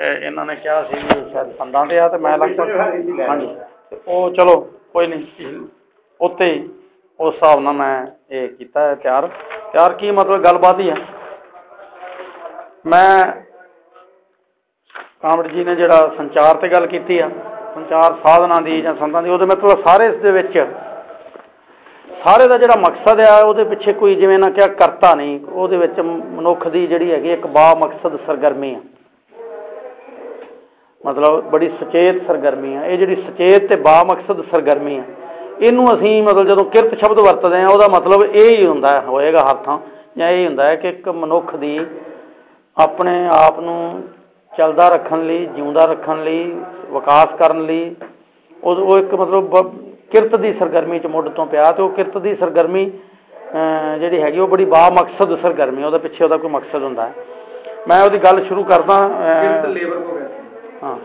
ਇਹਨਾਂ ਨੇ ਕਿਹਾ ਸੀ ਵੀ ਸ਼ਾਇਦ ਸੰਦਾਂ ਤੇ ਆ ਤੇ ਮੈਂ ਲੱਗਦਾ ਹਾਂਜੀ। ਤੇ ਉਹ ਚਲੋ, ਕੋਈ ਨਹੀਂ। ਉੱਤੇ ਉਸ ਹਿਸਾਬ ਨਾਲ ਮੈਂ ਇਹ ਕੀਤਾ ਹੈ, ਤਿਆਰ। ਤਿਆਰ ਕੀ ਮਤਲਬ ਗੱਲਬਾਤ ਹੀ ਹੈ। ਮੈਂ ਕਾਮੜ ਜੀ ਨੇ ਜਿਹੜਾ ਸੰਚਾਰ ਤੇ ਗੱਲ ਕੀਤੀ ਆ, ਸੰਚਾਰ ਸਾਧਨਾਂ ਦੀ ਜਾਂ ਸੰਤਾਂ ਦੀ, ਉਹਦੇ ਮਤਲਬ ਸਾਰੇ ਇਸ ਦੇ ਵਿੱਚ, ਸਾਰੇ ਦਾ ਜਿਹੜਾ ਮਕਸਦ ਆ, ਉਹਦੇ ਪਿੱਛੇ ਕੋਈ ਜਿਵੇਂ ਨਾ ਕਿਹਾ ਕਰਤਾ ਨਹੀਂ, ਉਹਦੇ ਵਿੱਚ ਮਨੁੱਖ ਦੀ ਜਿਹੜੀ ਹੈਗੀ ਇੱਕ ਬਾ ਮਕਸਦ ਸਰਗਰਮੀ ਆ। ਮਤਲਬ ਬੜੀ ਸੁਚੇਤ ਸਰਗਰਮੀ ਆ। ਇਹ ਜਿਹੜੀ ਸੁਚੇਤ ਤੇ ਬਾ ਮਕਸਦ ਸਰਗਰਮੀ ਆ। ਇਹਨੂੰ ਅਸੀਂ ਮਤਲਬ ਜਦੋਂ ਕਿਰਤ ਸ਼ਬਦ ਵਰਤਦੇ ਆ, ਉਹਦਾ ਮਤਲਬ ਇਹ ਹੀ ਹੁੰਦਾ ਹੋਏਗਾ ਹਰ ਥਾਂ ਜਾਂ ਇਹ ਹੁੰਦਾ ਹੈ ਕਿ ਇੱਕ ਮਨੁੱਖ ਦੀ ਆਪਣੇ ਆਪ ਨੂੰ ਚੱਲਦਾ ਰੱਖਣ ਲਈ, ਜਿਉਂਦਾ ਰੱਖਣ ਲਈ, ਵਿਕਾਸ ਕਰਨ ਲਈ, ਉਹ ਉਹ ਇੱਕ ਮਤਲਬ ਕਿਰਤ ਦੀ ਸਰਗਰਮੀ ਚ ਮੁੱਢ ਤੋਂ ਪਿਆ ਤੇ ਉਹ ਕਿਰਤ ਦੀ ਸਰਗਰਮੀ ਜਿਹੜੀ ਹੈਗੀ, ਉਹ ਬੜੀ ਬਾ ਮਕਸਦ ਸਰਗਰਮੀ ਉਹਦੇ ਪਿੱਛੇ ਉਹਦਾ ਕੋਈ ਮਕਸਦ ਹੁੰਦਾ ਮੈਂ ਉਹਦੀ ਗੱਲ ਸ਼ੁਰੂ ਕਰਦਾ ਕਿਰਤ ਲੇਬਰ ਹਾਂ।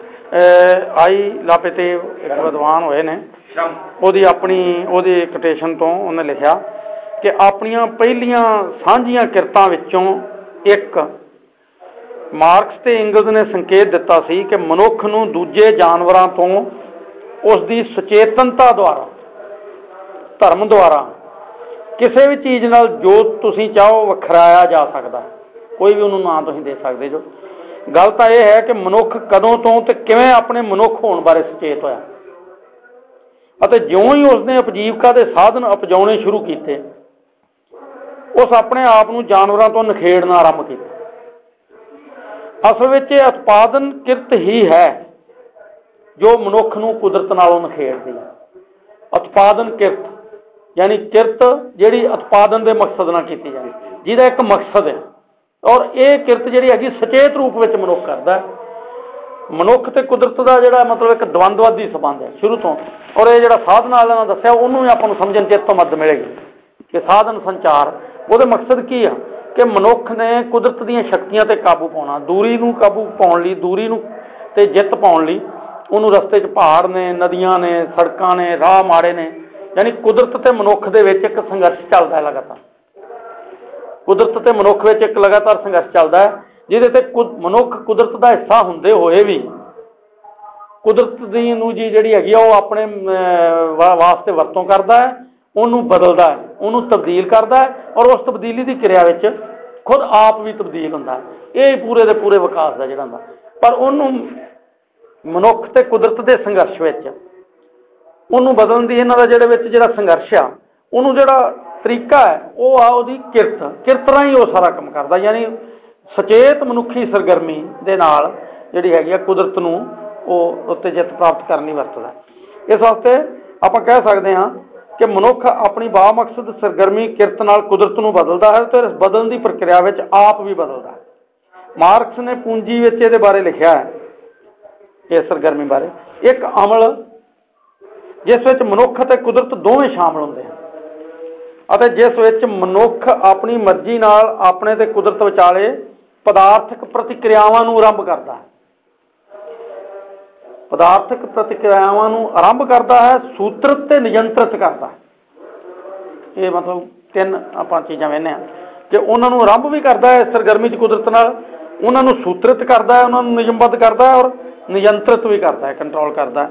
ਆਈ ਲਾਪੇ ਤੇ ਇੱਕ ਵਿਦਵਾਨ ਹੋਏ ਨੇ। ਉਹਦੀ ਆਪਣੀ ਉਹਦੀ ਕੋਟੇਸ਼ਨ ਤੋਂ ਉਹਨੇ ਲਿਖਿਆ ਕਿ ਆਪਣੀਆਂ ਪਹਿਲੀਆਂ ਸਾਂਝੀਆਂ ਕਿਰਤਾਂ ਵਿੱਚੋਂ ਇੱਕ ਮਾਰਕਸ ਤੇ ਇੰਗਲਸ ਨੇ ਸੰਕੇਤ ਦਿੱਤਾ ਸੀ ਕਿ ਮਨੁੱਖ ਨੂੰ ਦੂਜੇ ਜਾਨਵਰਾਂ ਤੋਂ ਉਸ ਦੀ ਸੁਚੇਤਨਤਾ ਦੁਆਰਾ ਧਰਮ ਦੁਆਰਾ ਕਿਸੇ ਵੀ ਚੀਜ਼ ਨਾਲ ਜੋ ਤੁਸੀਂ ਚਾਹੋ ਵਖਰਾਇਆ ਜਾ ਸਕਦਾ। ਕੋਈ ਵੀ ਉਹਨੂੰ ਨਾਂ ਤੁਸੀਂ ਦੇ ਸਕਦੇ ਜੋ। ਗੱਲ ਤਾਂ ਇਹ ਹੈ ਕਿ ਮਨੁੱਖ ਕਦੋਂ ਤੋਂ ਤੇ ਕਿਵੇਂ ਆਪਣੇ ਮਨੁੱਖ ਹੋਣ ਬਾਰੇ ਸੁਚੇਤ ਹੋਇਆ। ਅਤੇ ਜਿਉਂ ਹੀ ਉਸਨੇ ਉਪਜੀਵਕਾ ਦੇ ਸਾਧਨ ਅਪਜਾਉਣੇ ਸ਼ੁਰੂ ਕੀਤੇ, ਉਸ ਆਪਣੇ ਆਪ ਨੂੰ ਜਾਨਵਰਾਂ ਤੋਂ ਨਖੇੜਨਾ ਆਰੰਭ ਕੀਤਾ। ਅਸਲ ਵਿੱਚ ਇਹ ਉਤਪਾਦਨ ਕਿਰਤ ਹੀ ਹੈ, ਜੋ ਮਨੁੱਖ ਨੂੰ ਕੁਦਰਤ ਨਾਲੋਂ ਨਖੇੜਦੀ ਹੈ। ਉਤਪਾਦਨ ਕਿਰਤ, ਯਾਨੀ ਕਿਰਤ ਜਿਹੜੀ ਉਤਪਾਦਨ ਦੇ ਮਕਸਦ ਨਾਲ ਕੀਤੀ ਜਾਂਦੀ ਜਿਹਦਾ ਇੱਕ ਮਕਸਦ ਹੈ। ਔਰ ਇਹ ਕਿਰਤ ਜਿਹੜੀ ਹੈਗੀ ਸੁਚੇਤ ਰੂਪ ਵਿੱਚ ਮਨੁੱਖ ਕਰਦਾ ਮਨੁੱਖ ਤੇ ਕੁਦਰਤ ਦਾ ਜਿਹੜਾ ਮਤਲਬ ਇੱਕ ਦਵੰਦਵਾਦੀ ਸੰਬੰਧ ਹੈ ਸ਼ੁਰੂ ਤੋਂ। ਔਰ ਇਹ ਜਿਹੜਾ ਸਾਧਨ ਵਾਲਿਆਂ ਨੇ ਦੱਸਿਆ, ਉਹਨੂੰ ਵੀ ਆਪਾਂ ਨੂੰ ਸਮਝਣ ਚ ਤੋਂ ਮਦਦ ਮਿਲੇਗੀ ਕਿ ਸਾਧਨ ਸੰਚਾਰ, ਉਹਦੇ ਮਕਸਦ ਕੀ ਆ? ਕਿ ਮਨੁੱਖ ਨੇ ਕੁਦਰਤ ਦੀਆਂ ਸ਼ਕਤੀਆਂ ਤੇ ਕਾਬੂ ਪਾਉਣਾ, ਦੂਰੀ ਨੂੰ ਕਾਬੂ ਪਾਉਣ ਲਈ, ਦੂਰੀ ਨੂੰ ਤੇ ਜਿੱਤ ਪਾਉਣ ਲਈ। ਉਹਨੂੰ ਰਸਤੇ 'ਚ ਪਹਾੜ ਨੇ, ਨਦੀਆਂ ਨੇ, ਸੜਕਾਂ ਨੇ, ਰਾਹ ਮਾੜੇ ਨੇ। ਯਾਨੀ ਕੁਦਰਤ ਤੇ ਮਨੁੱਖ ਦੇ ਵਿੱਚ ਇੱਕ ਸੰਘਰਸ਼ ਚੱਲਦਾ ਹੈ ਲਗਾਤਾਰ। ਕੁਦਰਤ ਤੇ ਮਨੁੱਖ ਵਿੱਚ ਇੱਕ ਲਗਾਤਾਰ ਸੰਘਰਸ਼ ਚੱਲਦਾ ਹੈ, ਜਿਹਦੇ ਤੇ ਮਨੁੱਖ ਕੁਦਰਤ ਦਾ ਹਿੱਸਾ ਹੁੰਦੇ ਹੋਏ ਵੀ ਕੁਦਰਤ ਦੀ ਨੂੰ ਜੀ ਜਿਹੜੀ ਹੈਗੀ ਆ, ਉਹ ਆਪਣੇ ਵਾਸਤੇ ਵਰਤੋਂ ਕਰਦਾ ਹੈ, ਉਹਨੂੰ ਬਦਲਦਾ ਹੈ, ਉਹਨੂੰ ਤਬਦੀਲ ਕਰਦਾ ਹੈ ਔਰ ਉਸ ਤਬਦੀਲੀ ਦੀ ਕਿਰਿਆ ਵਿੱਚ ਖੁਦ ਆਪ ਵੀ ਤਬਦੀਲ ਹੁੰਦਾ ਹੈ। ਇਹ ਪੂਰੇ ਦੇ ਪੂਰੇ ਵਿਕਾਸ ਦਾ ਜਿਹੜਾ ਹੁੰਦਾ ਪਰ ਉਹਨੂੰ ਮਨੁੱਖ ਤੇ ਕੁਦਰਤ ਦੇ ਸੰਘਰਸ਼ ਵਿੱਚ, ਉਹਨੂੰ ਬਦਲਣ ਦੀ ਇਹਨਾਂ ਦਾ ਜਿਹੜੇ ਵਿੱਚ ਜਿਹੜਾ ਸੰਘਰਸ਼ ਆ ਉਹਨੂੰ ਜਿਹੜਾ ਤਰੀਕਾ ਹੈ, ਉਹ ਆ ਉਹਦੀ ਕਿਰਤ। ਕਿਰਤ ਰਾਹੀਂ ਉਹ ਸਾਰਾ ਕੰਮ ਕਰਦਾ। ਯਾਨੀ ਸੁਚੇਤ ਮਨੁੱਖੀ ਸਰਗਰਮੀ ਦੇ ਨਾਲ ਜਿਹੜੀ ਹੈਗੀ ਆ ਕੁਦਰਤ ਨੂੰ ਉਹ ਉੱਤੇ ਜਿੱਤ ਪ੍ਰਾਪਤ ਕਰਨੀ ਵਰਤਦਾ ਇਸ ਵਾਸਤੇ ਆਪਾਂ ਕਹਿ ਸਕਦੇ ਹਾਂ ਕਿ ਮਨੁੱਖ ਆਪਣੀ ਬਾ ਮਕਸਦ ਸਰਗਰਮੀ ਕਿਰਤ ਨਾਲ ਕੁਦਰਤ ਨੂੰ ਬਦਲਦਾ ਹੈ ਤੇ ਇਸ ਬਦਲਣ ਦੀ ਪ੍ਰਕਿਰਿਆ ਵਿੱਚ ਆਪ ਵੀ ਬਦਲਦਾ ਹੈ। ਮਾਰਕਸ ਨੇ ਪੂੰਜੀ ਵਿੱਚ ਇਹਦੇ ਬਾਰੇ ਲਿਖਿਆ ਹੈ ਇਹ ਸਰਗਰਮੀ ਬਾਰੇ। ਇੱਕ ਅਮਲ ਜਿਸ ਵਿੱਚ ਮਨੁੱਖ ਅਤੇ ਕੁਦਰਤ ਦੋਵੇਂ ਸ਼ਾਮਲ ਹੁੰਦੇ ਹਨ। ਅਤੇ ਜਿਸ ਵਿੱਚ ਮਨੁੱਖ ਆਪਣੀ ਮਰਜ਼ੀ ਨਾਲ ਆਪਣੇ ਤੇ ਕੁਦਰਤ ਵਿਚਾਲੇ ਪਦਾਰਥਕ ਪ੍ਰਤੀਕਿਰਿਆਵਾਂ ਨੂੰ ਆਰੰਭ ਕਰਦਾ ਹੈ। ਪਦਾਰਥਕ ਪ੍ਰਤੀਕਿਰਿਆਵਾਂ ਨੂੰ ਆਰੰਭ ਕਰਦਾ ਹੈ ਸੂਤਰਿਤ ਤੇ ਨਿਯੰਤਰਿਤ ਕਰਦਾ ਹੈ। ਇਹ ਮਤਲਬ ਤਿੰਨ ਆਪਾਂ ਚੀਜ਼ਾਂ ਵੇਖਨੇ ਆ ਕਿ ਉਹਨਾਂ ਨੂੰ ਆਰੰਭ ਵੀ ਕਰਦਾ ਹੈ ਸਰਗਰਮੀ ਚ ਕੁਦਰਤ ਨਾਲ, ਉਹਨਾਂ ਨੂੰ ਸੂਤਰਿਤ ਕਰਦਾ ਹੈ, ਉਹਨਾਂ ਨੂੰ ਨਿਯਮਬੱਧ ਕਰਦਾ ਹੈ ਔਰ ਨਿਯੰਤਰਿਤ ਵੀ ਕਰਦਾ ਹੈ ਕੰਟਰੋਲ ਕਰਦਾ ਹੈ।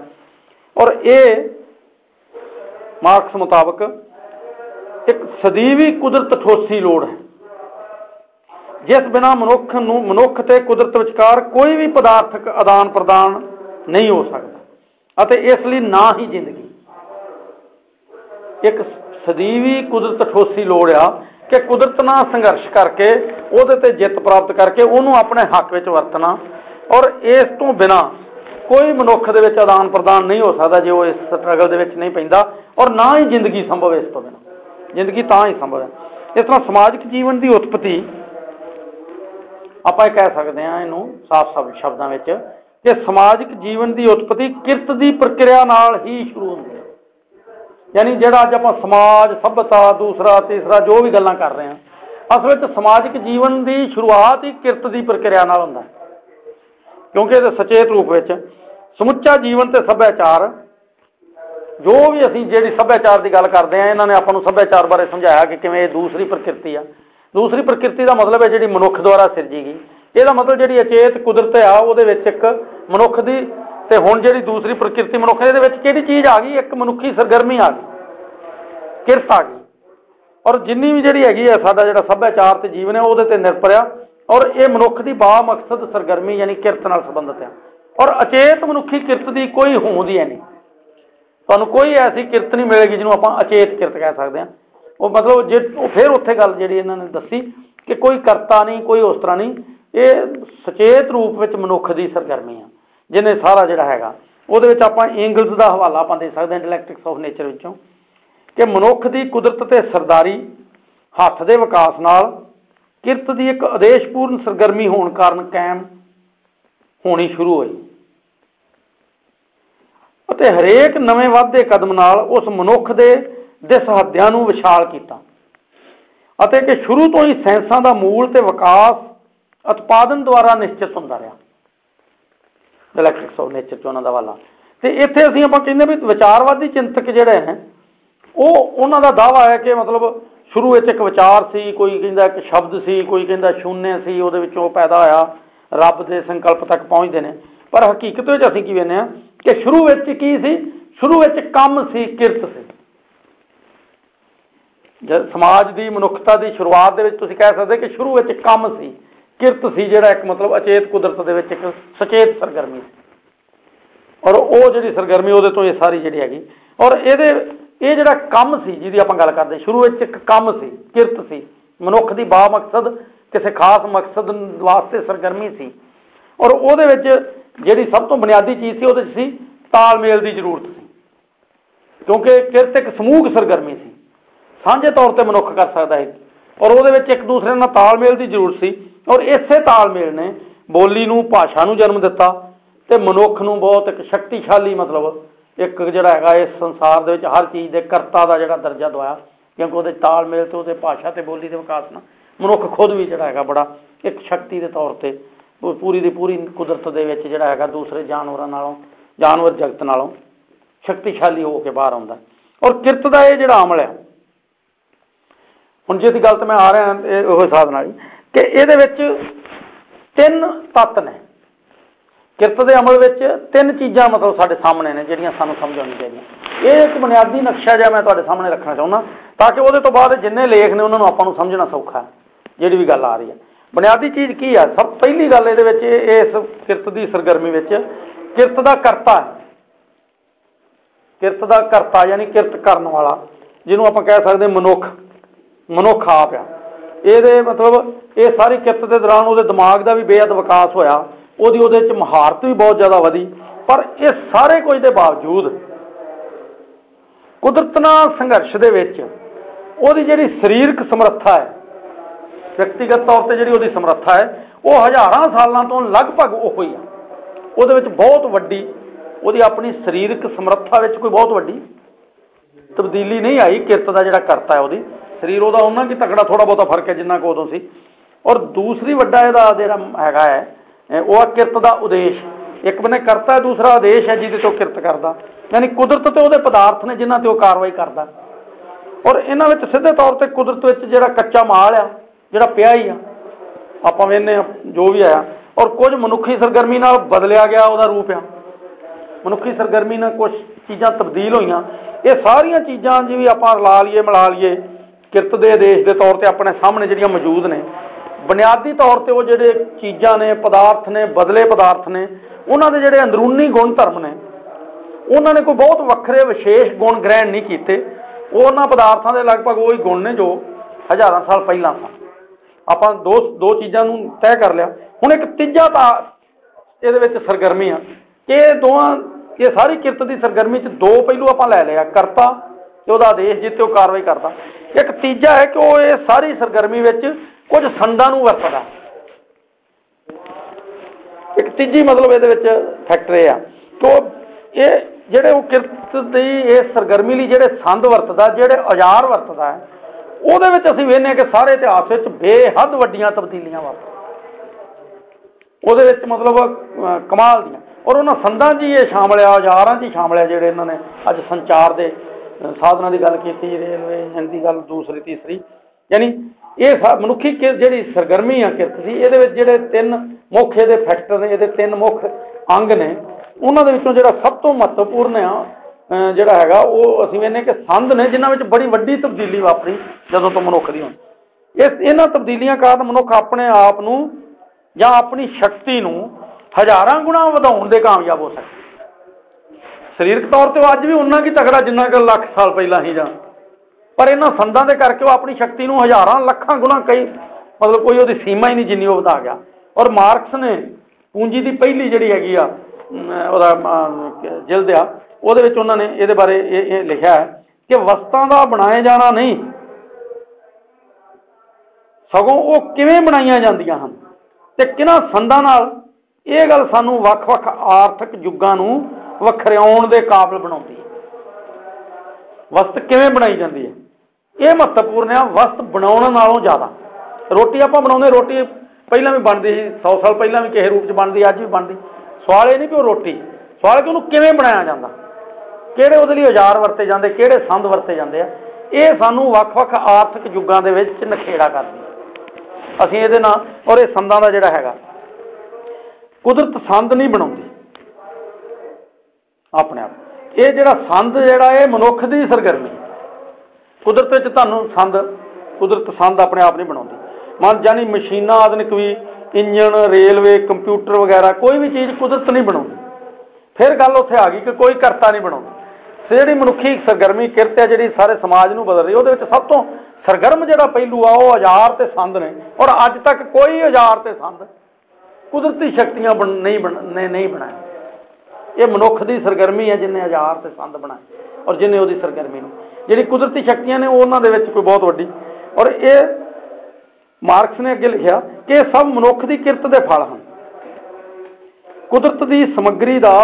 ਔਰ ਇਹ ਮਾਰਕਸ ਮੁਤਾਬਕ ਇੱਕ ਸਦੀਵੀ ਕੁਦਰਤ ਠੋਸੀ ਲੋੜ ਹੈ। ਜਿਸ ਬਿਨਾ ਮਨੁੱਖ ਨੂੰ, ਮਨੁੱਖ ਤੇ ਕੁਦਰਤ ਵਿਚਕਾਰ ਕੋਈ ਵੀ ਪਦਾਰਥਕ ਆਦਾਨ ਪ੍ਰਦਾਨ ਨਹੀਂ ਹੋ ਸਕਦਾ ਅਤੇ ਇਸ ਲਈ ਨਾ ਹੀ ਜ਼ਿੰਦਗੀ। ਇੱਕ ਸਦੀਵੀ ਕੁਦਰਤ ਠੋਸੀ ਲੋੜ ਆ ਕਿ ਕੁਦਰਤ ਨਾਲ ਸੰਘਰਸ਼ ਕਰਕੇ ਉਹਦੇ ਤੇ ਜਿੱਤ ਪ੍ਰਾਪਤ ਕਰਕੇ ਉਹਨੂੰ ਆਪਣੇ ਹੱਕ ਵਿੱਚ ਵਰਤਣਾ ਔਰ ਇਸ ਤੋਂ ਬਿਨਾ ਕੋਈ ਮਨੁੱਖ ਦੇ ਵਿੱਚ ਆਦਾਨ ਪ੍ਰਦਾਨ ਨਹੀਂ ਹੋ ਸਕਦਾ ਜੇ ਉਹ ਇਸ ਸਟਰਗਲ ਦੇ ਵਿੱਚ ਨਹੀਂ ਪੈਂਦਾ ਔਰ ਨਾ ਹੀ ਜ਼ਿੰਦਗੀ ਸੰਭਵ ਇਸ ਤੋਂ ਬਿਨਾ। ਜ਼ਿੰਦਗੀ ਤਾਂ ਹੀ ਸੰਭਵ ਹੈ। ਇਸ ਤਰ੍ਹਾਂ ਸਮਾਜਿਕ ਜੀਵਨ ਦੀ ਉਤਪਤੀ ਆਪਾਂ ਇਹ ਕਹਿ ਸਕਦੇ ਹਾਂ ਇਹਨੂੰ ਸਾਫ਼-ਸਾਫ਼ ਸ਼ਬਦਾਂ ਵਿੱਚ ਕਿ ਸਮਾਜਿਕ ਜੀਵਨ ਦੀ ਉਤਪਤੀ ਕਿਰਤ ਦੀ ਪ੍ਰਕਿਰਿਆ ਨਾਲ ਹੀ ਸ਼ੁਰੂ ਹੁੰਦੀ ਹੈ। ਯਾਨੀ ਜਿਹੜਾ ਅੱਜ ਆਪਾਂ ਸਮਾਜ, ਸਭਿਅਤਾ, ਦੂਸਰਾ, ਤੀਸਰਾ ਜੋ ਵੀ ਗੱਲਾਂ ਕਰ ਰਹੇ ਹਾਂ, ਅਸਲ ਵਿੱਚ ਸਮਾਜਿਕ ਜੀਵਨ ਦੀ ਸ਼ੁਰੂਆਤ ਹੀ ਕਿਰਤ ਦੀ ਪ੍ਰਕਿਰਿਆ ਨਾਲ ਹੁੰਦਾ ਹੈ। ਕਿਉਂਕਿ ਇਹਦੇ ਸਚੇਤ ਰੂਪ ਵਿੱਚ ਸਮੁੱਚਾ ਜੀਵਨ ਤੇ ਸੱਭਿਆਚਾਰ ਜੋ ਵੀ ਅਸੀਂ ਜਿਹੜੀ ਸੱਭਿਆਚਾਰ ਦੀ ਗੱਲ ਕਰਦੇ ਆ ਇਹਨਾਂ ਨੇ ਆਪਾਂ ਨੂੰ ਸੱਭਿਆਚਾਰ ਬਾਰੇ ਸਮਝਾਇਆ ਕਿ ਕਿਵੇਂ ਇਹ ਦੂਸਰੀ ਪ੍ਰਕਿਰਤੀ ਆ। ਦੂਸਰੀ ਪ੍ਰਕਿਰਤੀ ਦਾ ਮਤਲਬ ਹੈ ਜਿਹੜੀ ਮਨੁੱਖ ਦੁਆਰਾ ਸਿਰਜੀ ਗਈ ਇਹਦਾ ਮਤਲਬ ਜਿਹੜੀ ਅਚੇਤ ਕੁਦਰਤ ਆ, ਉਹਦੇ ਵਿੱਚ ਇੱਕ ਮਨੁੱਖ ਦੀ ਤੇ ਹੁਣ ਜਿਹੜੀ ਦੂਸਰੀ ਪ੍ਰਕਿਰਤੀ ਮਨੁੱਖ ਇਹਦੇ ਵਿੱਚ ਕਿਹੜੀ ਚੀਜ਼ ਆ ਗਈ? ਇੱਕ ਮਨੁੱਖੀ ਸਰਗਰਮੀ ਆ ਗਈ। ਕਿਰਤ ਆ ਗਈ। ਔਰ ਜਿੰਨੀ ਵੀ ਜਿਹੜੀ ਹੈਗੀ ਆ, ਸਾਡਾ ਜਿਹੜਾ ਸੱਭਿਆਚਾਰ ਤੇ ਜੀਵਨ ਹੈ, ਉਹਦੇ ਤੇ ਨਿਰਭਰ ਆ। ਔਰ ਇਹ ਮਨੁੱਖ ਦੀ ਬਾ ਮਕਸਦ ਸਰਗਰਮੀ ਯਾਨੀ ਕਿਰਤ ਨਾਲ ਸੰਬੰਧਿਤ ਆ। ਔਰ ਅਚੇਤ ਮਨੁੱਖੀ ਕਿਰਤ ਦੀ ਕੋਈ ਹੋਂਦ ਹੀ ਨਹੀਂ। ਤੁਹਾਨੂੰ ਕੋਈ ਐਸੀ ਕਿਰਤ ਨਹੀਂ ਮਿਲੇਗੀ ਜਿਹਨੂੰ ਆਪਾਂ ਅਚੇਤ ਕਿਰਤ ਕਹਿ ਸਕਦੇ ਹਾਂ। ਉਹ ਮਤਲਬ ਜੇ ਉਹ ਫਿਰ ਉੱਥੇ ਗੱਲ ਜਿਹੜੀ ਇਹਨਾਂ ਨੇ ਦੱਸੀ ਕਿ ਕੋਈ ਕਰਤਾ ਨਹੀਂ, ਕੋਈ ਉਸ ਤਰ੍ਹਾਂ ਨਹੀਂ, ਇਹ ਸੁਚੇਤ ਰੂਪ ਵਿੱਚ ਮਨੁੱਖ ਦੀ ਸਰਗਰਮੀ ਆ, ਜਿਹਨੇ ਸਾਰਾ ਜਿਹੜਾ ਹੈਗਾ, ਉਹਦੇ ਵਿੱਚ ਆਪਾਂ ਇੰਗਲਸ ਦਾ ਹਵਾਲਾ ਆਪਾਂ ਦੇ ਸਕਦੇ ਹਾਂ ਇੰਟੈਲੈਕਟਿਕਸ ਆਫ ਨੇਚਰ ਵਿੱਚੋਂ, ਕਿ ਮਨੁੱਖ ਦੀ ਕੁਦਰਤ ਤੇ ਸਰਦਾਰੀ ਹੱਥ ਦੇ ਵਿਕਾਸ ਨਾਲ ਕਿਰਤ ਦੀ ਇੱਕ ਆਦੇਸ਼ਪੂਰਨ ਸਰਗਰਮੀ ਹੋਣ ਕਾਰਨ ਕਾਇਮ ਹੋਣੀ ਸ਼ੁਰੂ ਹੋਈ। ਅਤੇ ਹਰੇਕ ਨਵੇਂ ਵਾਧੇ ਕਦਮ ਨਾਲ ਉਸ ਮਨੁੱਖ ਦੇ ਦਿਸ ਹੱਦਿਆਂ ਨੂੰ ਵਿਸ਼ਾਲ ਕੀਤਾ। ਅਤੇ ਕਿ ਸ਼ੁਰੂ ਤੋਂ ਹੀ ਸਾਇੰਸਾਂ ਦਾ ਮੂਲ ਤੇ ਵਿਕਾਸ ਉਤਪਾਦਨ ਦੁਆਰਾ ਨਿਸ਼ਚਿਤ ਹੁੰਦਾ ਰਿਹਾ। ਇਲੈਕਟ੍ਰਿਕਸ ਆਫ ਨੇਚਰ ਚ ਉਹਨਾਂ ਦਾ ਵਾਲਾ ਤੇ ਇੱਥੇ ਅਸੀਂ ਆਪਾਂ ਕਹਿੰਦੇ ਵੀ ਵਿਚਾਰਵਾਦੀ ਚਿੰਤਕ ਜਿਹੜੇ ਹੈ, ਉਹ ਉਹਨਾਂ ਦਾ ਦਾਵਾ ਹੈ ਕਿ ਮਤਲਬ ਸ਼ੁਰੂ ਵਿੱਚ ਇੱਕ ਵਿਚਾਰ ਸੀ, ਕੋਈ ਕਹਿੰਦਾ ਇੱਕ ਸ਼ਬਦ ਸੀ, ਕੋਈ ਕਹਿੰਦਾ ਸ਼ੂਨਯ ਸੀ, ਉਹਦੇ ਵਿੱਚੋਂ ਪੈਦਾ ਹੋਇਆ। ਰੱਬ ਦੇ ਸੰਕਲਪ ਤੱਕ ਪਹੁੰਚਦੇ ਨੇ। ਪਰ ਹਕੀਕਤ ਵਿੱਚ ਅਸੀਂ ਕੀ ਵੇਖਦੇ ਆ ਕਿ ਸ਼ੁਰੂ ਵਿੱਚ ਕੀ ਸੀ? ਸ਼ੁਰੂ ਵਿੱਚ ਕੰਮ ਸੀ, ਕਿਰਤ ਸੀ। ਜਦ ਸਮਾਜ ਦੀ ਮਨੁੱਖਤਾ ਦੀ ਸ਼ੁਰੂਆਤ ਦੇ ਵਿੱਚ ਤੁਸੀਂ ਕਹਿ ਸਕਦੇ ਕਿ ਸ਼ੁਰੂ ਵਿੱਚ ਕੰਮ ਸੀ, ਕਿਰਤ ਸੀ, ਜਿਹੜਾ ਇੱਕ ਮਤਲਬ ਅਚੇਤ ਕੁਦਰਤ ਦੇ ਵਿੱਚ ਇੱਕ ਸਚੇਤ ਸਰਗਰਮੀ ਸੀ। ਔਰ ਉਹ ਜਿਹੜੀ ਸਰਗਰਮੀ, ਉਹਦੇ ਤੋਂ ਇਹ ਸਾਰੀ ਜਿਹੜੀ ਹੈਗੀ, ਔਰ ਇਹਦੇ, ਇਹ ਜਿਹੜਾ ਕੰਮ ਸੀ ਜਿਹਦੀ ਆਪਾਂ ਗੱਲ ਕਰਦੇ, ਸ਼ੁਰੂ ਵਿੱਚ ਇੱਕ ਕੰਮ ਸੀ, ਕਿਰਤ ਸੀ। ਮਨੁੱਖ ਦੀ ਬਾ ਮਕਸਦ, ਕਿਸੇ ਖਾਸ ਮਕਸਦ ਵਾਸਤੇ ਸਰਗਰਮੀ ਸੀ। ਔਰ ਉਹਦੇ ਵਿੱਚ ਜਿਹੜੀ ਸਭ ਤੋਂ ਬੁਨਿਆਦੀ ਚੀਜ਼ ਸੀ, ਉਹਦੇ 'ਚ ਸੀ ਤਾਲਮੇਲ ਦੀ ਜ਼ਰੂਰਤ ਸੀ। ਕਿਉਂਕਿ ਕਿਰਤ ਇੱਕ ਸਮੂਹ ਸਰਗਰਮੀ ਸੀ। ਸਾਂਝੇ ਤੌਰ ਤੇ ਮਨੁੱਖ ਕਰ ਸਕਦਾ ਹੈ ਔਰ ਉਹਦੇ ਵਿੱਚ ਇੱਕ ਦੂਸਰੇ ਨਾਲ ਤਾਲਮੇਲ ਦੀ ਜ਼ਰੂਰਤ ਸੀ। ਔਰ ਇਸੇ ਤਾਲਮੇਲ ਨੇ ਬੋਲੀ ਨੂੰ, ਭਾਸ਼ਾ ਨੂੰ ਜਨਮ ਦਿੱਤਾ ਤੇ ਮਨੁੱਖ ਨੂੰ ਬਹੁਤ ਇੱਕ ਸ਼ਕਤੀਸ਼ਾਲੀ ਮਤਲਬ ਇੱਕ ਜਿਹੜਾ ਹੈਗਾ ਇਸ ਸੰਸਾਰ ਦੇ ਵਿੱਚ ਹਰ ਚੀਜ਼ ਦੇ ਕਰਤਾ ਦਾ ਜਿਹੜਾ ਦਰਜਾ ਦਵਾਇਆ। ਕਿਉਂਕਿ ਉਹਦੇ ਤਾਲਮੇਲ ਤੇ, ਉਹਦੇ ਭਾਸ਼ਾ ਤੇ, ਬੋਲੀ ਦੇ ਵਿਕਾਸ ਨਾਲ ਮਨੁੱਖ ਖੁਦ ਵੀ ਜਿਹੜਾ ਹੈਗਾ ਬੜਾ ਇੱਕ ਸ਼ਕਤੀ ਦੇ ਤੌਰ ਤੇ ਪੂਰੀ ਦੀ ਪੂਰੀ ਕੁਦਰਤ ਦੇ ਵਿੱਚ ਜਿਹੜਾ ਹੈਗਾ ਦੂਸਰੇ ਜਾਨਵਰਾਂ ਨਾਲੋਂ, ਜਾਨਵਰ ਜਗਤ ਨਾਲੋਂ ਸ਼ਕਤੀਸ਼ਾਲੀ ਹੋ ਕੇ ਬਾਹਰ ਆਉਂਦਾ। ਔਰ ਕਿਰਤ ਦਾ ਇਹ ਜਿਹੜਾ ਅਮਲ ਹੈ, ਹੁਣ ਜਿਹਦੀ ਗੱਲ ਤੇ ਮੈਂ ਆ ਰਿਹਾ ਇਹ ਉਹ ਹਿਸਾਬ ਨਾਲ ਕਿ ਇਹਦੇ ਵਿੱਚ ਤਿੰਨ ਤੱਤ ਨੇ। ਕਿਰਤ ਦੇ ਅਮਲ ਵਿੱਚ ਤਿੰਨ ਚੀਜ਼ਾਂ ਮਤਲਬ ਸਾਡੇ ਸਾਹਮਣੇ ਨੇ, ਜਿਹੜੀਆਂ ਸਾਨੂੰ ਸਮਝਾਉਣੀ ਚਾਹੀਦੀਆਂ। ਇਹ ਇੱਕ ਬੁਨਿਆਦੀ ਨਕਸ਼ਾ ਜਿਹਾ ਮੈਂ ਤੁਹਾਡੇ ਸਾਹਮਣੇ ਰੱਖਣਾ ਚਾਹੁੰਦਾ, ਤਾਂ ਕਿ ਉਹਦੇ ਤੋਂ ਬਾਅਦ ਜਿੰਨੇ ਲੇਖ ਨੇ, ਉਹਨਾਂ ਨੂੰ ਆਪਾਂ ਨੂੰ ਸਮਝਣਾ ਸੌਖਾ ਹੈ, ਜਿਹੜੀ ਵੀ ਗੱਲ ਆ ਰਹੀ ਹੈ। ਬੁਨਿਆਦੀ ਚੀਜ਼ ਕੀ ਹੈ ਸਭ ਪਹਿਲੀ ਗੱਲ ਇਹਦੇ ਵਿੱਚ ਇਸ ਕਿਰਤ ਦੀ ਸਰਗਰਮੀ ਵਿੱਚ ਕਿਰਤ ਦਾ ਕਰਤਾ ਹੈ। ਕਿਰਤ ਦਾ ਕਰਤਾ ਯਾਨੀ ਕਿਰਤ ਕਰਨ ਵਾਲਾ, ਜਿਹਨੂੰ ਆਪਾਂ ਕਹਿ ਸਕਦੇ ਮਨੁੱਖ ਮਨੁੱਖ ਆਪ ਆ। ਇਹਦੇ ਮਤਲਬ ਇਹ ਸਾਰੀ ਕਿਰਤ ਦੇ ਦੌਰਾਨ ਉਹਦੇ ਦਿਮਾਗ ਦਾ ਵੀ ਬੇਅਦ ਵਿਕਾਸ ਹੋਇਆ, ਉਹਦੀ ਉਹਦੇ ਵਿੱਚ ਮਹਾਰਤ ਵੀ ਬਹੁਤ ਜ਼ਿਆਦਾ ਵਧੀ, ਪਰ ਇਹ ਸਾਰੇ ਕੁਝ ਦੇ ਬਾਵਜੂਦ ਕੁਦਰਤ ਨਾਲ ਸੰਘਰਸ਼ ਦੇ ਵਿੱਚ ਉਹਦੀ ਜਿਹੜੀ ਸਰੀਰਕ ਸਮਰੱਥਾ ਹੈ ਵਿਅਕਤੀਗਤ ਤੌਰ ਤੇ ਜਿਹੜੀ ਉਹਦੀ ਸਮਰੱਥਾ ਹੈ, ਉਹ ਹਜ਼ਾਰਾਂ ਸਾਲਾਂ ਤੋਂ ਲਗਭਗ ਉਹ ਹੀ ਆ। ਉਹਦੇ ਵਿੱਚ ਬਹੁਤ ਵੱਡੀ, ਉਹਦੀ ਆਪਣੀ ਸਰੀਰਕ ਸਮਰੱਥਾ ਵਿੱਚ ਕੋਈ ਬਹੁਤ ਵੱਡੀ ਤਬਦੀਲੀ ਨਹੀਂ ਆਈ, ਕਿਰਤ ਦਾ ਜਿਹੜਾ ਕਰਤਾ ਹੈ ਉਹਦੀ। ਸਰੀਰ ਉਹਦਾ ਉਹਨਾਂ ਕੀ ਤਕੜਾ ਥੋੜਾ ਬਹੁਤਾ ਫ਼ਰਕ ਹੈ ਜਿੰਨਾ ਕੋ ਉਦੋਂ ਸੀ। ਔਰ ਦੂਸਰੀ ਵੱਡਾ ਇਹਦਾ ਜਿਹੜਾ ਹੈਗਾ ਹੈ ਉਹ ਆ ਕਿਰਤ ਦਾ ਉਦੇਸ਼। ਇੱਕ ਬੰਨੇ ਕਰਤਾ ਹੈ ਦੂਸਰਾ ਆਦੇਸ਼ ਹੈ ਜਿਹਦੇ ਤੋਂ ਕਿਰਤ ਕਰਦਾ। ਯਾਨੀ ਕੁਦਰਤ ਤੇ ਉਹਦੇ ਪਦਾਰਥ ਨੇ ਜਿਨ੍ਹਾਂ ਤੇ ਉਹ ਕਾਰਵਾਈ ਕਰਦਾ। ਔਰ ਇਹਨਾਂ ਵਿੱਚ ਸਿੱਧੇ ਤੌਰ ਤੇ ਕੁਦਰਤ ਵਿੱਚ ਜਿਹੜਾ ਕੱਚਾ ਮਾਲ ਆ ਜਿਹੜਾ ਪਿਆ ਹੀ ਆ, ਆਪਾਂ ਵੇਖਨੇ ਆ ਜੋ ਵੀ ਆਇਆ। ਔਰ ਕੁਝ ਮਨੁੱਖੀ ਸਰਗਰਮੀ ਨਾਲ ਬਦਲਿਆ ਗਿਆ ਉਹਦਾ ਰੂਪ ਆ। ਮਨੁੱਖੀ ਸਰਗਰਮੀ ਨਾਲ ਕੁਝ ਚੀਜ਼ਾਂ ਤਬਦੀਲ ਹੋਈਆਂ। ਇਹ ਸਾਰੀਆਂ ਚੀਜ਼ਾਂ ਜਿਵੇਂ ਆਪਾਂ ਲਾ ਲਈਏ, ਮਿਲਾ ਲਈਏ। ਕਿਰਤ ਦੇ ਆਦੇਸ਼ ਦੇ ਤੌਰ ਤੇ ਆਪਣੇ ਸਾਹਮਣੇ ਜਿਹੜੀਆਂ ਮੌਜੂਦ ਨੇ। ਬੁਨਿਆਦੀ ਤੌਰ ਤੇ ਉਹ ਜਿਹੜੇ ਚੀਜ਼ਾਂ ਨੇ, ਪਦਾਰਥ ਨੇ, ਬਦਲੇ ਪਦਾਰਥ ਨੇ, ਉਹਨਾਂ ਦੇ ਜਿਹੜੇ ਅੰਦਰੂਨੀ ਗੁਣ ਧਰਮ ਨੇ, ਉਹਨਾਂ ਨੇ ਕੋਈ ਬਹੁਤ ਵੱਖਰੇ ਵਿਸ਼ੇਸ਼ ਗੁਣ ਗ੍ਰਹਿਣ ਨਹੀਂ ਕੀਤੇ। ਉਹਨਾਂ ਪਦਾਰਥਾਂ ਦੇ ਲਗਭਗ ਉਹੀ ਗੁਣ ਨੇ ਜੋ ਹਜ਼ਾਰਾਂ ਸਾਲ ਪਹਿਲਾਂ ਸਨ। ਆਪਾਂ ਦੋ ਦੋ ਚੀਜ਼ਾਂ ਨੂੰ ਤੈਅ ਕਰ ਲਿਆ। ਹੁਣ ਇੱਕ ਤੀਜਾ ਤਾਂ ਇਹਦੇ ਵਿੱਚ ਸਰਗਰਮੀ ਆ। ਕਿ ਇਹ ਦੋਵਾਂ, ਇਹ ਸਾਰੀ ਕਿਰਤ ਦੀ ਸਰਗਰਮੀ 'ਚ ਦੋ ਪਹਿਲੂ ਆਪਾਂ ਲੈ ਲਿਆ ਕਰਤਾ ਤੇ ਉਹਦਾ ਆਦੇਸ਼ ਜਿੱਤੇ ਉਹ ਕਾਰਵਾਈ ਕਰਦਾ। ਇੱਕ ਤੀਜਾ ਹੈ ਕਿ ਉਹ ਇਹ ਸਾਰੀ ਸਰਗਰਮੀ ਵਿੱਚ ਕੁਝ ਸੰਦਾਂ ਨੂੰ ਵਰਤਦਾ। ਇੱਕ ਤੀਜੀ ਮਤਲਬ ਇਹਦੇ ਵਿੱਚ ਫੈਕਟਰ ਇਹ ਆ ਕਿ ਉਹ ਇਹ ਜਿਹੜੇ ਉਹ ਕਿਰਤ ਦੀ ਇਹ ਸਰਗਰਮੀ ਲਈ ਜਿਹੜੇ ਸੰਦ ਵਰਤਦਾ, ਜਿਹੜੇ ਔਜ਼ਾਰ ਵਰਤਦਾ ਹੈ ਉਹਦੇ ਵਿੱਚ ਅਸੀਂ ਵੇਖਨੇ ਕਿ ਸਾਰੇ ਇਤਿਹਾਸ ਵਿੱਚ ਬੇਹੱਦ ਵੱਡੀਆਂ ਤਬਦੀਲੀਆਂ ਵਾਪਰ ਉਹਦੇ ਵਿੱਚ ਮਤਲਬ ਕਮਾਲ ਦੀਆਂ। ਔਰ ਉਹਨਾਂ ਸੰਦਾਂ 'ਚ ਇਹ ਸ਼ਾਮਲ ਆ, ਔਜ਼ਾਰਾਂ 'ਚ ਸ਼ਾਮਲ ਆ ਜਿਹੜੇ ਇਹਨਾਂ ਨੇ ਅੱਜ ਸੰਚਾਰ ਦੇ ਸਾਧਨਾਂ ਦੀ ਗੱਲ ਕੀਤੀ, ਰੇਲਵੇ ਇੰਜਨ ਦੀ ਗੱਲ, ਦੂਸਰੀ, ਤੀਸਰੀ। ਯਾਨੀ ਇਹ ਮਨੁੱਖੀ ਜਿਹੜੀ ਸਰਗਰਮੀ ਆ ਕਿਰਤ ਸੀ ਇਹਦੇ ਵਿੱਚ ਜਿਹੜੇ ਤਿੰਨ ਮੁੱਖ ਇਹਦੇ ਫੈਕਟਰ ਨੇ, ਇਹਦੇ ਤਿੰਨ ਮੁੱਖ ਅੰਗ ਨੇ, ਉਹਨਾਂ ਦੇ ਵਿੱਚੋਂ ਜਿਹੜਾ ਸਭ ਤੋਂ ਮਹੱਤਵਪੂਰਨ ਆ ਜਿਹੜਾ ਹੈਗਾ, ਉਹ ਅਸੀਂ ਵੇਖਨੇ ਕਿ ਸੰਦ ਨੇ ਜਿਨ੍ਹਾਂ ਵਿੱਚ ਬੜੀ ਵੱਡੀ ਤਬਦੀਲੀ ਵਾਪਰੀ ਜਦੋਂ ਤੋਂ ਮਨੁੱਖ ਦੀ ਹੋਈ। ਇਸ, ਇਹਨਾਂ ਤਬਦੀਲੀਆਂ ਕਾਰਨ ਮਨੁੱਖ ਆਪਣੇ ਆਪ ਨੂੰ ਜਾਂ ਆਪਣੀ ਸ਼ਕਤੀ ਨੂੰ ਹਜ਼ਾਰਾਂ ਗੁਣਾ ਵਧਾਉਣ ਦੇ ਕਾਮਯਾਬ ਹੋ ਸਕਦਾ ਸਰੀਰਕ ਤੌਰ ਤੇ ਅੱਜ ਵੀ ਉਹਨਾਂ ਕੀ ਤਕੜਾ ਜਿੰਨਾ ਕਿ ਲੱਖ ਸਾਲ ਪਹਿਲਾਂ ਹੀ ਜਾਂ ਪਰ ਇਹਨਾਂ ਸੰਦਾਂ ਦੇ ਕਰਕੇ ਉਹ ਆਪਣੀ ਸ਼ਕਤੀ ਨੂੰ ਹਜ਼ਾਰਾਂ ਲੱਖਾਂ ਗੁਣਾ ਕਈ, ਮਤਲਬ ਕੋਈ ਉਹਦੀ ਸੀਮਾ ਹੀ ਨਹੀਂ ਜਿੰਨੀ ਉਹ ਵਧਾ ਗਿਆ। ਔਰ ਮਾਰਕਸ ਨੇ ਪੂੰਜੀ ਦੀ ਪਹਿਲੀ ਜਿਹੜੀ ਹੈਗੀ ਆ ਉਹਦਾ ਜਿਲਦ ਆ ਉਹਦੇ ਵਿੱਚ ਉਹਨਾਂ ਨੇ ਇਹਦੇ ਬਾਰੇ ਇਹ ਇਹ ਲਿਖਿਆ ਹੈ ਕਿ ਵਸਤਾਂ ਦਾ ਬਣਾਏ ਜਾਣਾ ਨਹੀਂ। ਸਗੋਂ ਉਹ ਕਿਵੇਂ ਬਣਾਈਆਂ ਜਾਂਦੀਆਂ ਹਨ? ਤੇ ਕਿਹਨਾਂ ਸੰਦਾਂ ਨਾਲ ਇਹ ਗੱਲ ਸਾਨੂੰ ਵੱਖ-ਵੱਖ ਆਰਥਿਕ ਯੁੱਗਾਂ ਨੂੰ ਵਖਰਿਆਉਣ ਦੇ ਕਾਬਿਲ ਬਣਾਉਂਦੀ ਹੈ। ਵਸਤ ਕਿਵੇਂ ਬਣਾਈ ਜਾਂਦੀ ਹੈ? ਇਹ ਮਹੱਤਵਪੂਰਨ ਹੈ ਵਸਤ ਬਣਾਉਣ ਨਾਲੋਂ ਜ਼ਿਆਦਾ। ਰੋਟੀ ਆਪਾਂ ਬਣਾਉਂਦੇ ਰੋਟੀ ਪਹਿਲਾਂ ਵੀ ਬਣਦੀ ਸੀ 100 ਸਾਲ ਪਹਿਲਾਂ ਵੀ ਕਿਸੇ ਰੂਪ 'ਚ ਬਣਦੀ, ਅੱਜ ਵੀ ਬਣਦੀ। ਸਵਾਲ ਇਹ ਨਹੀਂ ਕਿ ਉਹ ਰੋਟੀ, ਸਵਾਲ ਕਿ ਉਹਨੂੰ ਕਿਵੇਂ ਬਣਾਇਆ ਜਾਂਦਾ? ਕਿਹੜੇ ਉਹਦੇ ਲਈ ਔਜ਼ਾਰ ਵਰਤੇ ਜਾਂਦੇ, ਕਿਹੜੇ ਸੰਦ ਵਰਤੇ ਜਾਂਦੇ ਆ, ਇਹ ਸਾਨੂੰ ਵੱਖ-ਵੱਖ ਆਰਥਿਕ ਯੁੱਗਾਂ ਦੇ ਵਿੱਚ ਨਖੇੜਾ ਕਰਦੀ ਅਸੀਂ ਇਹਦੇ ਨਾਲ, ਔਰ ਇਹ ਸੰਦਾਂ ਦਾ ਜਿਹੜਾ ਹੈਗਾ, ਕੁਦਰਤ ਸੰਦ ਨਹੀਂ ਬਣਾਉਂਦੀ। ਆਪਣੇ ਆਪ। ਇਹ ਜਿਹੜਾ ਸੰਦ ਜਿਹੜਾ, ਇਹ ਮਨੁੱਖ ਦੀ ਸਰਗਰਮੀ ਕੁਦਰਤ ਵਿੱਚ ਤੁਹਾਨੂੰ ਸੰਦ, ਕੁਦਰਤ ਸੰਦ ਆਪਣੇ ਆਪ ਨਹੀਂ ਬਣਾਉਂਦੀ। ਮਨ ਜਾਨੀ ਮਸ਼ੀਨਾਂ ਆਧੁਨਿਕ ਵੀ, ਇੰਜਣ, ਰੇਲਵੇ, ਕੰਪਿਊਟਰ ਵਗੈਰਾ, ਕੋਈ ਵੀ ਚੀਜ਼ ਕੁਦਰਤ ਨਹੀਂ ਬਣਾਉਂਦੀ। ਫਿਰ ਗੱਲ ਉੱਥੇ ਆ ਗਈ ਕਿ ਕੋਈ ਕਰਤਾ ਨਹੀਂ ਬਣਾਉਂਦਾ। ਸੋ ਜਿਹੜੀ ਮਨੁੱਖੀ ਸਰਗਰਮੀ ਕਿਰਤ ਹੈ, ਜਿਹੜੀ ਸਾਰੇ ਸਮਾਜ ਨੂੰ ਬਦਲ ਰਹੀ ਉਹਦੇ ਵਿੱਚ ਸਭ ਤੋਂ ਸਰਗਰਮ ਜਿਹੜਾ ਪਹਿਲੂ ਆ, ਉਹ ਔਜ਼ਾਰ ਤੇ ਸੰਦ ਨੇ। ਔਰ ਅੱਜ ਤੱਕ ਕੋਈ ਔਜ਼ਾਰ ਤੇ ਸੰਦ ਕੁਦਰਤੀ ਸ਼ਕਤੀਆਂ ਨਹੀਂ ਨਹੀਂ ਬਣਾਏ। ਇਹ ਮਨੁੱਖ ਦੀ ਸਰਗਰਮੀ ਹੈ, ਜਿਨੇ ਔਜ਼ਾਰ ਤੇ ਸੰਦ ਬਣਾਏ, ਔਰ ਜਿਨੇ ਉਹਦੀ ਸਰਗਰਮੀ ਨੂੰ। ਜਿਹੜੀ ਕੁਦਰਤੀ ਸ਼ਕਤੀਆਂ ਨੇ ਉਹਨਾਂ ਦੇ ਵਿੱਚ ਕੋਈ ਬਹੁਤ ਵੱਡੀ। ਔਰ ਇਹ ਮਾਰਕਸ ਨੇ ਅੱਗੇ ਲਿਖਿਆ ਕਿ ਇਹ ਸਭ ਮਨੁੱਖ ਦੀ ਕਿਰਤ ਦੇ ਫਲ ਹਨ। ਕੁਦਰਤ ਦੀ ਸਮੱਗਰੀ ਦਾ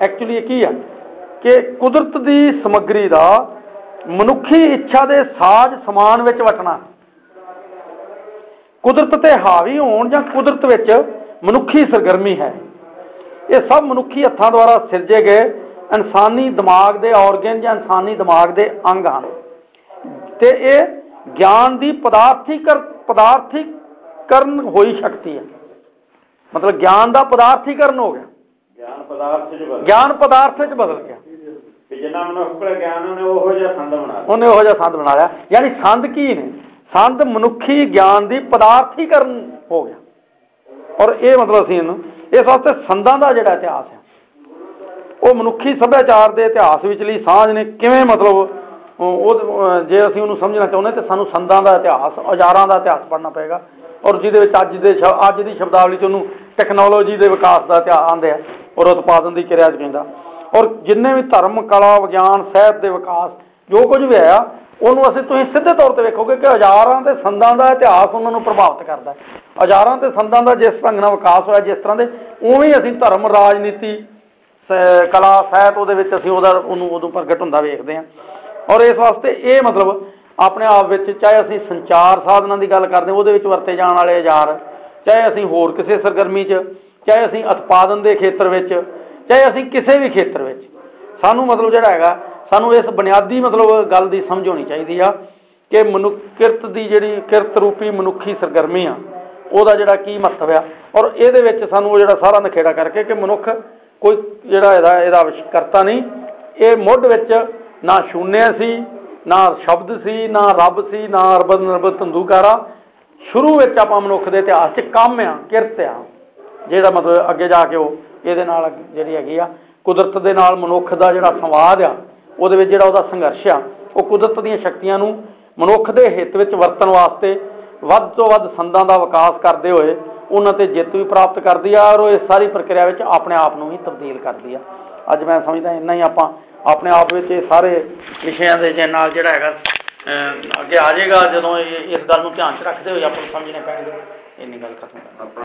ਐਕਚੁਅਲੀ ਇਹ ਕੀ ਹੈ? ਕਿ ਕੁਦਰਤ ਦੀ ਸਮੱਗਰੀ ਦਾ ਮਨੁੱਖੀ ਇੱਛਾ ਦੇ ਸਾਜ ਸਮਾਨ ਵਿੱਚ ਵਟਣਾ। ਕੁਦਰਤ ਤੇ ਹਾਵੀ ਹੋਣ ਜਾਂ ਕੁਦਰਤ ਵਿੱਚ ਮਨੁੱਖੀ ਸਰਗਰਮੀ ਹੈ। ਇਹ ਸਭ ਮਨੁੱਖੀ ਹੱਥਾਂ ਦੁਆਰਾ ਸਿਰਜੇ ਗਏ ਇਨਸਾਨੀ ਦਿਮਾਗ ਦੇ ਆਰਗਨ ਜਾਂ ਇਨਸਾਨੀ ਦਿਮਾਗ ਦੇ ਅੰਗ ਹਨ। ਤੇ ਇਹ ਗਿਆਨ ਦੀ ਪਦਾਰਥੀਕਰ ਪਦਾਰਥੀਕਰਨ ਹੋਈ ਸ਼ਕਤੀ ਹੈ। ਮਤਲਬ ਗਿਆਨ ਦਾ ਪਦਾਰਥੀਕਰਨ ਹੋ ਗਿਆ। ਗਿਆਨ ਪਦਾਰਥ ਵਿੱਚ ਬਦਲ ਗਿਆ। ਕਿ ਜਿੰਨਾ ਮਨੁੱਖ ਕੋਲ ਗਿਆਨ ਉਹਨੇ ਉਹੋ ਜਿਹਾ ਸੰਦ ਬਣਾ ਲਿਆ। ਉਹਨੇ ਉਹੋ ਜਿਹਾ ਸੰਦ ਬਣਾ ਲਿਆ। ਯਾਨੀ ਸੰਦ ਕੀ ਨੇ? ਸੰਦ ਮਨੁੱਖੀ ਗਿਆਨ ਦੀ ਪਦਾਰਥੀਕਰਨ ਹੋ ਗਿਆ। ਔਰ ਇਹ ਮਤਲਬ ਅਸੀਂ ਇਹਨੂੰ, ਇਸ ਵਾਸਤੇ ਸੰਦਾਂ ਦਾ ਜਿਹੜਾ ਇਤਿਹਾਸ ਹੈ, ਉਹ ਮਨੁੱਖੀ ਸੱਭਿਆਚਾਰ ਦੇ ਇਤਿਹਾਸ ਵਿਚਲੀ ਸਾਂਝ ਨੇ ਕਿਵੇਂ ਮਤਲਬ ਉਹ ਜੇ ਅਸੀਂ ਉਹਨੂੰ ਸਮਝਣਾ ਚਾਹੁੰਦੇ ਤੇ ਸਾਨੂੰ ਸੰਦਾਂ ਦਾ ਇਤਿਹਾਸ, ਔਜ਼ਾਰਾਂ ਦਾ ਇਤਿਹਾਸ ਪੜ੍ਹਨਾ ਪਏਗਾ। ਔਰ ਜਿਹਦੇ ਵਿੱਚ ਅੱਜ ਦੇ ਅੱਜ ਦੀ ਸ਼ਬਦਾਵਲੀ ਚ ਉਹਨੂੰ ਟੈਕਨੋਲੋਜੀ ਦੇ ਵਿਕਾਸ ਦਾ ਇਤਿਹਾਸ ਆਂਦੇ ਆ, ਔਰ ਉਤਪਾਦਨ ਦੀ ਕਿਰਿਆ ਚ ਕਹਿੰਦਾ ਔਰ ਜਿੰਨੇ ਵੀ ਧਰਮ, ਕਲਾ, ਵਿਗਿਆਨ, ਸਾਹਿਤ ਦੇ ਵਿਕਾਸ ਜੋ ਕੁਝ ਵੀ ਆਇਆ, ਉਹਨੂੰ ਅਸੀਂ ਤੁਸੀਂ ਸਿੱਧੇ ਤੌਰ ਤੇ ਵੇਖੋਗੇ ਕਿ ਹਜ਼ਾਰਾਂ ਦੇ ਸੰਦਾਂ ਦਾ ਇਤਿਹਾਸ ਉਹਨਾਂ ਨੂੰ ਪ੍ਰਭਾਵਿਤ ਕਰਦਾ ਹੈ। ਹਜ਼ਾਰਾਂ ਤੇ ਸੰਦਾਂ ਦਾ ਜਿਸ ਢੰਗ ਨਾਲ ਵਿਕਾਸ ਹੋਇਆ, ਜਿਸ ਤਰ੍ਹਾਂ ਦੇ, ਉਵੇਂ ਅਸੀਂ ਧਰਮ, ਰਾਜਨੀਤੀ ਕਲਾ, ਸਾਹਿਤ ਉਹਦੇ ਵਿੱਚ ਅਸੀਂ ਉਹਦਾ, ਉਹਨੂੰ ਉਦੋਂ ਪ੍ਰਗਟ ਹੁੰਦਾ ਵੇਖਦੇ ਹਾਂ। ਔਰ ਇਸ ਵਾਸਤੇ ਇਹ ਮਤਲਬ ਆਪਣੇ ਆਪ ਵਿੱਚ ਚਾਹੇ ਅਸੀਂ ਸੰਚਾਰ ਸਾਧਨਾਂ ਦੀ ਗੱਲ ਕਰਦੇ ਉਹਦੇ ਵਿੱਚ ਵਰਤੇ ਜਾਣ ਵਾਲੇ ਔਜ਼ਾਰ ਚਾਹੇ ਅਸੀਂ ਹੋਰ ਕਿਸੇ ਸਰਗਰਮੀ 'ਚ, ਚਾਹੇ ਅਸੀਂ ਉਤਪਾਦਨ ਦੇ ਖੇਤਰ ਵਿੱਚ ਚਾਹੇ ਅਸੀਂ ਕਿਸੇ ਵੀ ਖੇਤਰ ਵਿੱਚ। ਸਾਨੂੰ ਮਤਲਬ ਜਿਹੜਾ ਹੈਗਾ, ਸਾਨੂੰ ਇਸ ਬੁਨਿਆਦੀ ਮਤਲਬ ਗੱਲ ਦੀ ਸਮਝ ਹੋਣੀ ਚਾਹੀਦੀ ਆ ਕਿ ਮਨੁੱਖ, ਕਿਰਤ ਦੀ ਜਿਹੜੀ ਕਿਰਤ ਰੂਪੀ ਮਨੁੱਖੀ ਸਰਗਰਮੀ ਆ, ਉਹਦਾ ਜਿਹੜਾ ਕੀ ਮਹੱਤਵ ਆ ਔਰ ਇਹਦੇ ਵਿੱਚ ਸਾਨੂੰ ਉਹ ਜਿਹੜਾ ਸਾਰਾ ਨਖੇੜਾ ਕਰਕੇ ਕਿ ਮਨੁੱਖ ਕੋਈ ਜਿਹੜਾ ਇਹਦਾ ਇਹਦਾ ਅਵਿਸ਼ਕਰਤਾ ਨਹੀਂ। ਇਹ ਮੁੱਢ ਵਿੱਚ ਨਾ ਸ਼ੂਨਿਆ ਸੀ, ਨਾ ਸ਼ਬਦ ਸੀ, ਨਾ ਰੱਬ ਸੀ, ਨਾ ਅਰਬਦ ਨਰਬਦ ਤੰਦੂਕਾਰਾ। ਸ਼ੁਰੂ ਵਿੱਚ ਆਪਾਂ ਮਨੁੱਖ ਦੇ ਇਤਿਹਾਸ 'ਚ ਕੰਮ ਆ, ਕਿਰਤ ਆ, ਜਿਹੜਾ ਮਤਲਬ ਅੱਗੇ ਜਾ ਕੇ ਉਹ ਇਹਦੇ ਨਾਲ ਜਿਹੜੀ ਹੈਗੀ ਆ, ਕੁਦਰਤ ਦੇ ਨਾਲ ਮਨੁੱਖ ਦਾ ਜਿਹੜਾ ਸੰਵਾਦ ਆ, ਉਹਦੇ ਵਿੱਚ ਜਿਹੜਾ ਉਹਦਾ ਸੰਘਰਸ਼ ਆ, ਉਹ ਕੁਦਰਤ ਦੀਆਂ ਸ਼ਕਤੀਆਂ ਨੂੰ ਮਨੁੱਖ ਦੇ ਹਿੱਤ ਵਿੱਚ ਵਰਤਣ ਵਾਸਤੇ ਵੱਧ ਤੋਂ ਵੱਧ ਸੰਦਾਂ ਦਾ ਵਿਕਾਸ ਕਰਦੇ ਹੋਏ ਉਹਨਾਂ ਤੇ ਜਿੱਤ ਵੀ ਪ੍ਰਾਪਤ ਕਰਦੀ ਆ ਔਰ ਉਹ ਇਸ ਸਾਰੀ ਪ੍ਰਕਿਰਿਆ ਵਿੱਚ ਆਪਣੇ ਆਪ ਨੂੰ ਹੀ ਤਬਦੀਲ ਕਰਦੀ ਆ। ਅੱਜ ਮੈਂ ਸਮਝਦਾ ਇੰਨਾ ਹੀ ਆਪਾਂ ਆਪਣੇ ਆਪ ਵਿੱਚ ਇਹ ਸਾਰੇ ਵਿਸ਼ਿਆਂ ਦੇ ਨਾਲ ਜਿਹੜਾ ਹੈਗਾ ਅੱਗੇ ਆ ਜਾਏਗਾ, ਜਦੋਂ ਇਸ ਗੱਲ ਨੂੰ ਧਿਆਨ 'ਚ ਰੱਖਦੇ ਹੋਏ ਆਪਾਂ ਨੂੰ ਸਮਝਣੇ ਪੈਣਗੇ। ਇੰਨੀ ਗੱਲ ਖਤਮ ਕਰਦਾ।